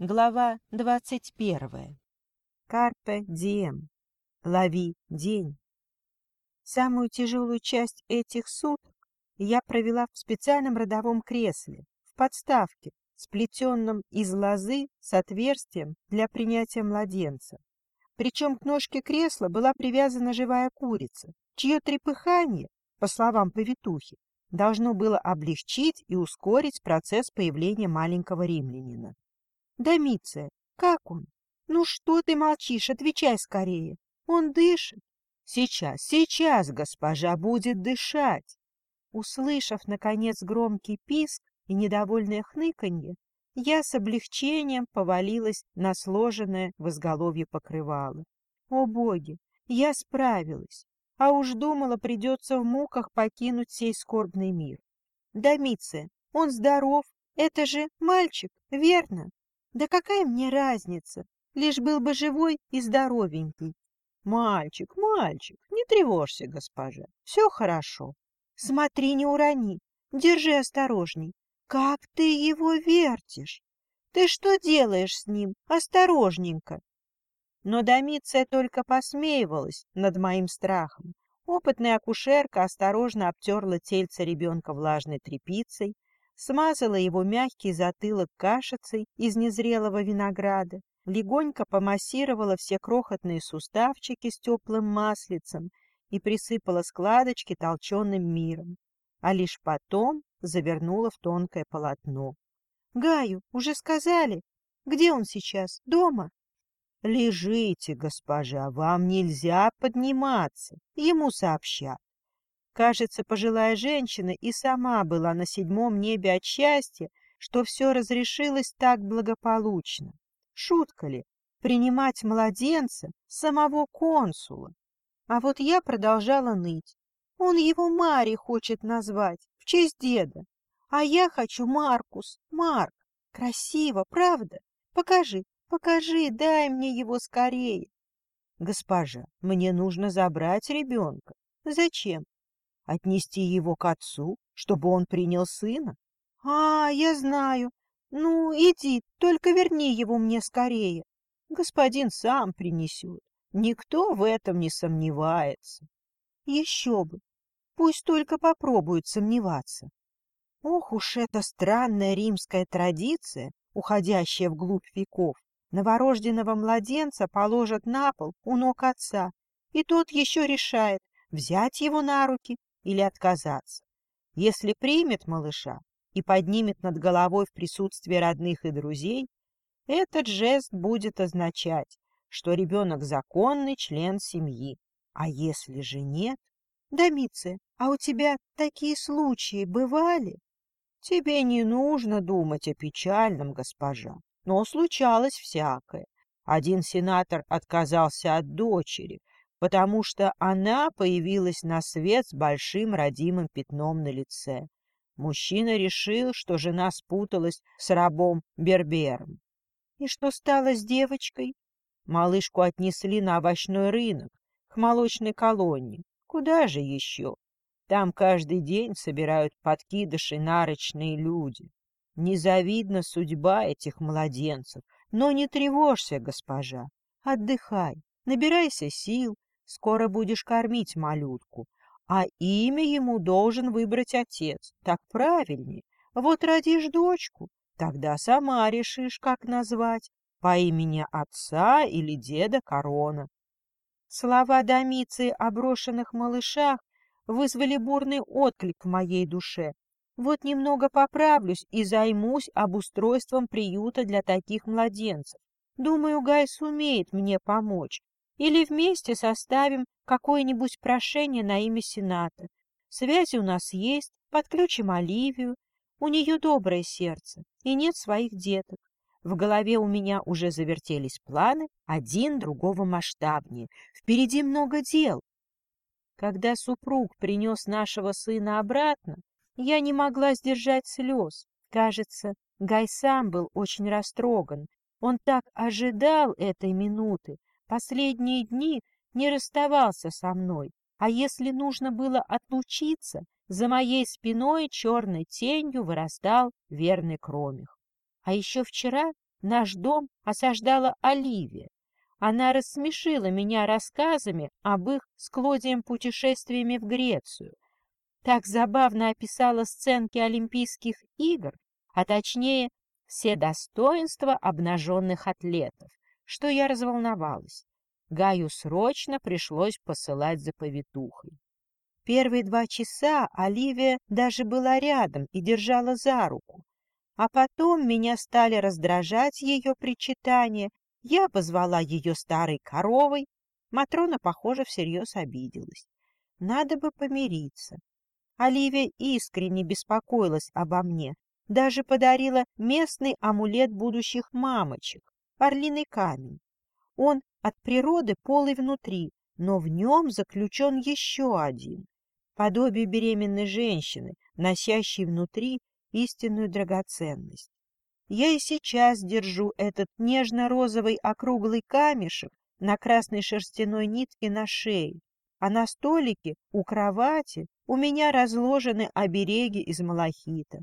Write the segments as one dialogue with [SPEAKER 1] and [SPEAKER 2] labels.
[SPEAKER 1] Глава двадцать первая. Карпе дием. Лови день. Самую тяжелую часть этих суток я провела в специальном родовом кресле, в подставке, сплетенном из лозы с отверстием для принятия младенца. Причем к ножке кресла была привязана живая курица, чье трепыхание, по словам повитухи, должно было облегчить и ускорить процесс появления маленького римлянина. Домиция, как он? Ну что ты молчишь? Отвечай скорее. Он дышит. Сейчас, сейчас госпожа будет дышать. Услышав, наконец, громкий писк и недовольное хныканье, я с облегчением повалилась на сложенное в изголовье покрывало. О боги, я справилась, а уж думала, придется в муках покинуть сей скорбный мир. Домиция, он здоров, это же мальчик, верно? Да какая мне разница, лишь был бы живой и здоровенький. Мальчик, мальчик, не тревожься, госпожа, все хорошо. Смотри, не урони, держи осторожней. Как ты его вертишь? Ты что делаешь с ним? Осторожненько. Но Домиция только посмеивалась над моим страхом. Опытная акушерка осторожно обтерла тельце ребенка влажной тряпицей, смазала его мягкий затылок кашицей из незрелого винограда, легонько помассировала все крохотные суставчики с теплым маслицем и присыпала складочки толченым миром, а лишь потом завернула в тонкое полотно. — Гаю, уже сказали? Где он сейчас? Дома? — Лежите, госпожа, вам нельзя подниматься, ему сообщат. Кажется, пожилая женщина и сама была на седьмом небе от счастья, что все разрешилось так благополучно. Шутка ли, принимать младенца самого консула? А вот я продолжала ныть. Он его Мари хочет назвать, в честь деда. А я хочу Маркус, Марк. Красиво, правда? Покажи, покажи, дай мне его скорее. Госпожа, мне нужно забрать ребенка. Зачем? Отнести его к отцу, чтобы он принял сына? А, я знаю. Ну, иди, только верни его мне скорее. Господин сам принесет. Никто в этом не сомневается. Еще бы. Пусть только попробует сомневаться. Ох уж эта странная римская традиция, уходящая вглубь веков. Новорожденного младенца положат на пол у ног отца, и тот еще решает, взять его на руки или отказаться. Если примет малыша и поднимет над головой в присутствии родных и друзей, этот жест будет означать, что ребенок законный член семьи. А если же нет? Домиция, а у тебя такие случаи бывали? Тебе не нужно думать о печальном, госпожа, но случалось всякое. Один сенатор отказался от дочери, потому что она появилась на свет с большим родимым пятном на лице. Мужчина решил, что жена спуталась с рабом Бербером. И что стало с девочкой? Малышку отнесли на овощной рынок, к молочной колонне. Куда же еще? Там каждый день собирают подкидыши нарочные люди. Незавидна судьба этих младенцев. Но не тревожься, госпожа. Отдыхай, набирайся сил, Скоро будешь кормить малютку, а имя ему должен выбрать отец. Так правильнее. Вот родишь дочку, тогда сама решишь, как назвать, по имени отца или деда Корона. Слова Домиции о брошенных малышах вызвали бурный отклик в моей душе. Вот немного поправлюсь и займусь обустройством приюта для таких младенцев. Думаю, Гай сумеет мне помочь, или вместе составим какое-нибудь прошение на имя Сената. Связи у нас есть, подключим Оливию. У нее доброе сердце и нет своих деток. В голове у меня уже завертелись планы, один другого масштабнее. Впереди много дел. Когда супруг принес нашего сына обратно, я не могла сдержать слез. Кажется, Гай сам был очень растроган. Он так ожидал этой минуты, Последние дни не расставался со мной, а если нужно было отлучиться, за моей спиной черной тенью вырастал верный кромих. А еще вчера наш дом осаждала Оливия. Она рассмешила меня рассказами об их с Клодием путешествиями в Грецию. Так забавно описала сценки Олимпийских игр, а точнее все достоинства обнаженных атлетов, что я разволновалась. Гаю срочно пришлось посылать за повитухой. Первые два часа Оливия даже была рядом и держала за руку. А потом меня стали раздражать ее причитания. Я позвала ее старой коровой. Матрона, похоже, всерьез обиделась. Надо бы помириться. Оливия искренне беспокоилась обо мне, даже подарила местный амулет будущих мамочек — орлиный камень. Он от природы полый внутри, но в нем заключен еще один подобие беременной женщины, носящей внутри истинную драгоценность. Я и сейчас держу этот нежно-розовый округлый камешек на красной шерстяной нитке на шее, а на столике у кровати у меня разложены обереги из малахита.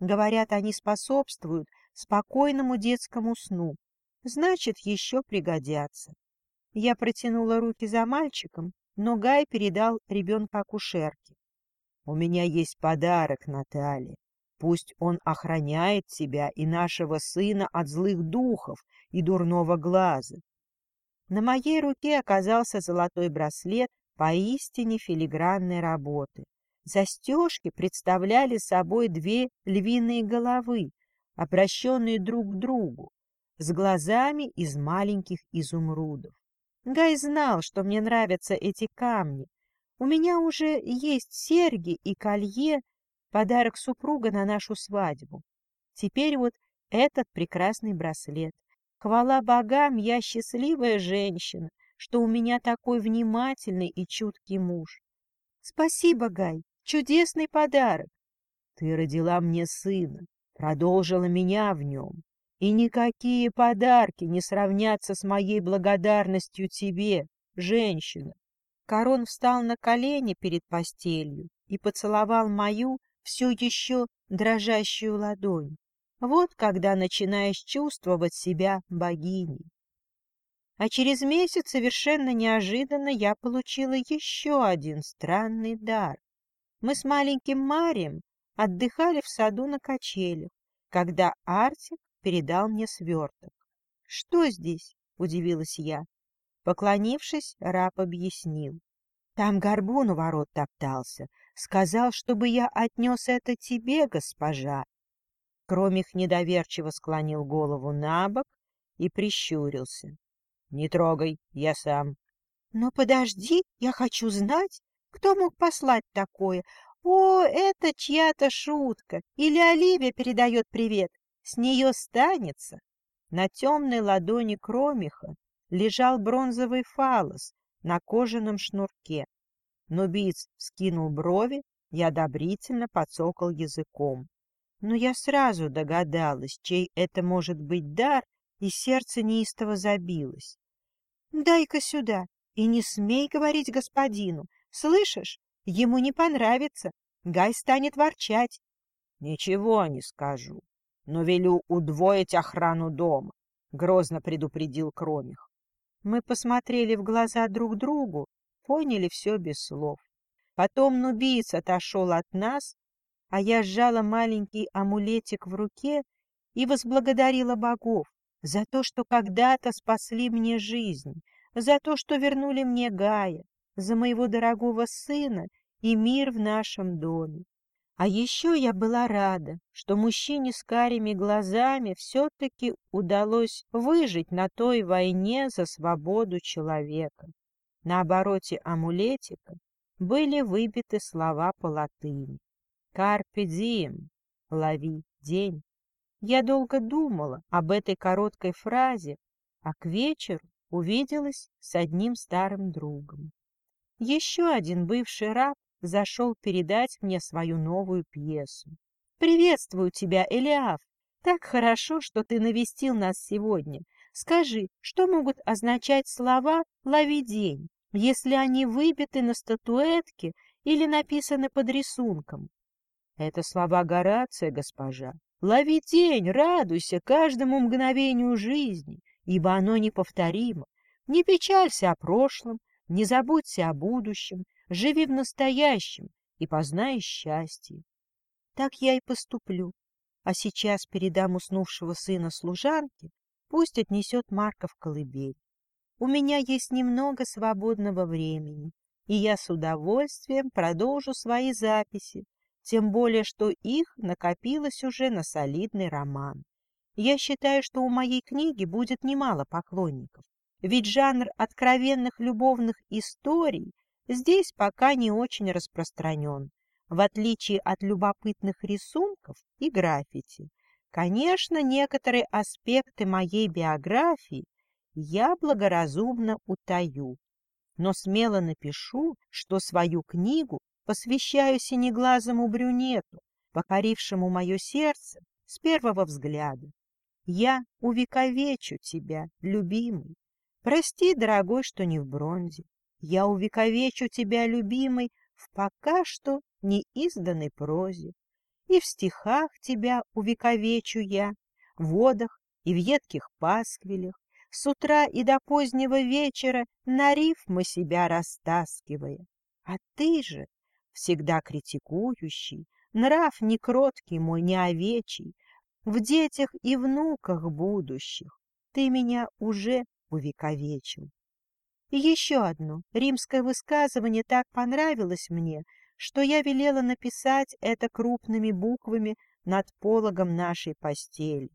[SPEAKER 1] Говорят, они способствуют спокойному детскому сну, значит, еще пригодятся. Я протянула руки за мальчиком, но Гай передал ребенка акушерке. — У меня есть подарок, Наталья. Пусть он охраняет тебя и нашего сына от злых духов и дурного глаза. На моей руке оказался золотой браслет поистине филигранной работы. Застежки представляли собой две львиные головы, обращенные друг к другу, с глазами из маленьких изумрудов. Гай знал, что мне нравятся эти камни. У меня уже есть серьги и колье, подарок супруга на нашу свадьбу. Теперь вот этот прекрасный браслет. Хвала богам, я счастливая женщина, что у меня такой внимательный и чуткий муж. Спасибо, Гай, чудесный подарок. Ты родила мне сына, продолжила меня в нем. И никакие подарки не сравнятся с моей благодарностью тебе, женщина. Корон встал на колени перед постелью и поцеловал мою все еще дрожащую ладонь. Вот когда начинаешь чувствовать себя богиней. А через месяц совершенно неожиданно я получила еще один странный дар. Мы с маленьким Марием отдыхали в саду на качелях, когда Артик передал мне сверток. — Что здесь? — удивилась я. Поклонившись, раб объяснил. Там горбун у ворот топтался. Сказал, чтобы я отнес это тебе, госпожа. Кромих недоверчиво склонил голову на бок и прищурился. — Не трогай, я сам. — Но подожди, я хочу знать, кто мог послать такое. О, это чья-то шутка. Или Оливия передает привет. С нее станется. На темной ладони кромиха лежал бронзовый фалос на кожаном шнурке. Нубиец скинул брови и одобрительно подсокал языком. Но я сразу догадалась, чей это может быть дар, и сердце неистово забилось. — Дай-ка сюда и не смей говорить господину. Слышишь, ему не понравится. Гай станет ворчать. — Ничего не скажу но велю удвоить охрану дома, — грозно предупредил Кромих. Мы посмотрели в глаза друг другу, поняли все без слов. Потом нубиец отошел от нас, а я сжала маленький амулетик в руке и возблагодарила богов за то, что когда-то спасли мне жизнь, за то, что вернули мне Гая, за моего дорогого сына и мир в нашем доме. А еще я была рада, что мужчине с карими глазами все-таки удалось выжить на той войне за свободу человека. На обороте амулетика были выбиты слова по латыни. «Карпе дием» — «Лови день». Я долго думала об этой короткой фразе, а к вечеру увиделась с одним старым другом. Еще один бывший раб зашел передать мне свою новую пьесу. «Приветствую тебя, Элиаф! Так хорошо, что ты навестил нас сегодня. Скажи, что могут означать слова «лови день», если они выбиты на статуэтке или написаны под рисунком?» «Это слова Горация, госпожа. Лови день, радуйся каждому мгновению жизни, ибо оно неповторимо. Не печалься о прошлом, не забудься о будущем, живи в настоящем и познай счастье. Так я и поступлю. А сейчас передам уснувшего сына служанке, пусть отнесет Марка в колыбель. У меня есть немного свободного времени, и я с удовольствием продолжу свои записи, тем более, что их накопилось уже на солидный роман. Я считаю, что у моей книги будет немало поклонников, ведь жанр откровенных любовных историй здесь пока не очень распространен, в отличие от любопытных рисунков и граффити. Конечно, некоторые аспекты моей биографии я благоразумно утаю, но смело напишу, что свою книгу посвящаю синеглазому брюнету, покорившему мое сердце с первого взгляда. Я увековечу тебя, любимый. Прости, дорогой, что не в бронзе. Я увековечу тебя, любимый, в пока что неизданной прозе. И в стихах тебя увековечу я, в водах и в едких пасквилях, с утра и до позднего вечера на рифмы себя растаскивая. А ты же, всегда критикующий, нрав не кроткий мой, не овечий, в детях и внуках будущих ты меня уже увековечил. И еще одно римское высказывание так понравилось мне, что я велела написать это крупными буквами над пологом нашей постели.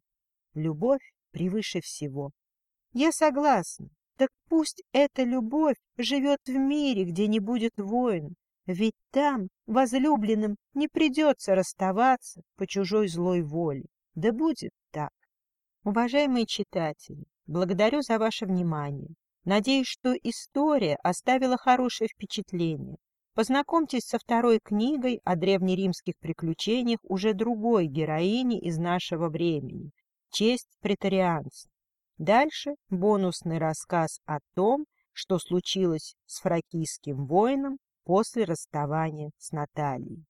[SPEAKER 1] Любовь превыше всего. Я согласна. Так пусть эта любовь живет в мире, где не будет войн, ведь там возлюбленным не придется расставаться по чужой злой воле. Да будет так. Уважаемые читатели, благодарю за ваше внимание. Надеюсь, что история оставила хорошее впечатление. Познакомьтесь со второй книгой о древнеримских приключениях уже другой героини из нашего времени – «Честь претарианца». Дальше бонусный рассказ о том, что случилось с фракийским воином после расставания с Натальей.